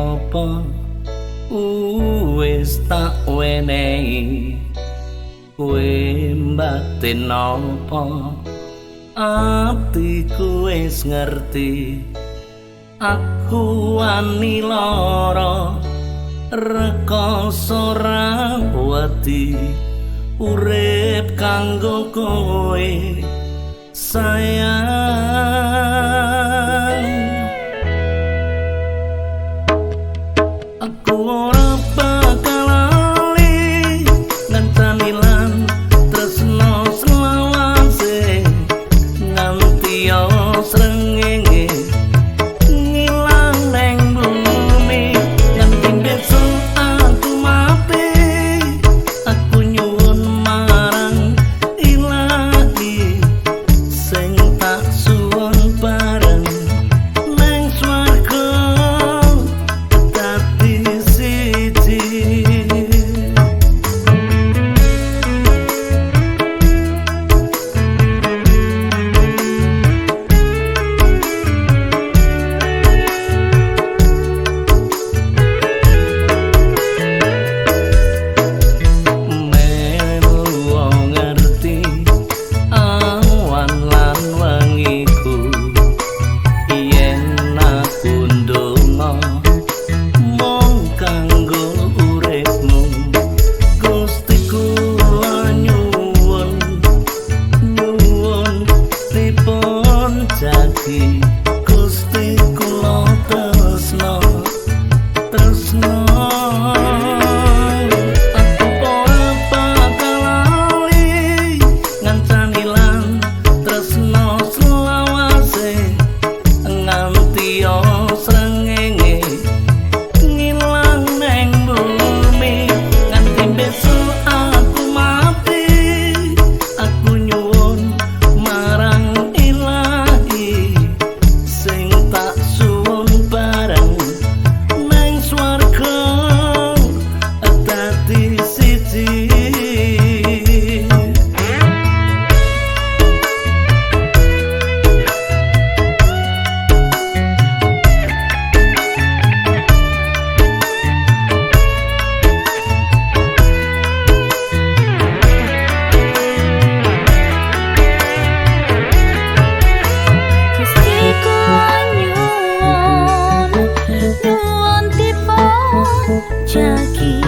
nopo wis tak wenehi? Kowe batin nopo atiku wis ngerti. Aku wani lara rekoso rawati urip kanggo kowe sayang ti.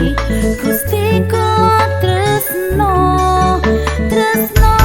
Gusti ko tresno, tresno.